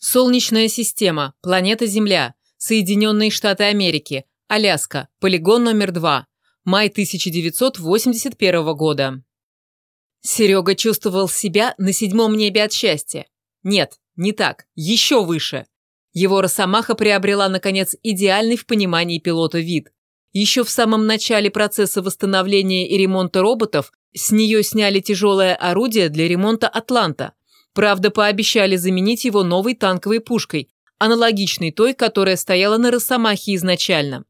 Солнечная система, планета Земля, Соединенные Штаты Америки, Аляска, полигон номер 2, май 1981 года. Серега чувствовал себя на седьмом небе от счастья. Нет, не так, еще выше. Его росомаха приобрела, наконец, идеальный в понимании пилота вид. Еще в самом начале процесса восстановления и ремонта роботов с нее сняли тяжелое орудие для ремонта «Атланта», Правда, пообещали заменить его новой танковой пушкой, аналогичной той, которая стояла на Росомахе изначально.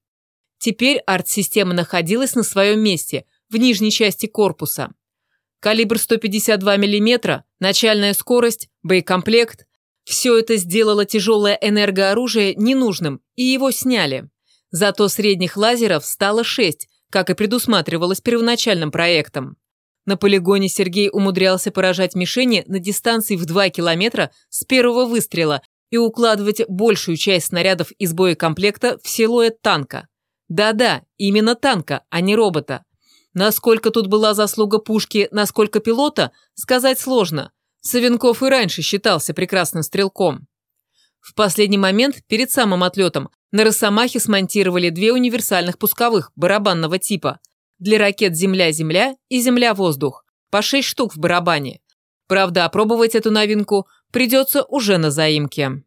Теперь арт-система находилась на своем месте, в нижней части корпуса. Калибр 152 мм, начальная скорость, боекомплект – все это сделало тяжелое энергооружие ненужным, и его сняли. Зато средних лазеров стало 6, как и предусматривалось первоначальным проектом. На полигоне Сергей умудрялся поражать мишени на дистанции в 2 километра с первого выстрела и укладывать большую часть снарядов из боекомплекта в силуэт танка. Да-да, именно танка, а не робота. Насколько тут была заслуга пушки, насколько пилота, сказать сложно. Савенков и раньше считался прекрасным стрелком. В последний момент, перед самым отлетом, на Росомахе смонтировали две универсальных пусковых барабанного типа. Для ракет «Земля-Земля» и «Земля-Воздух» по 6 штук в барабане. Правда, опробовать эту новинку придется уже на заимке.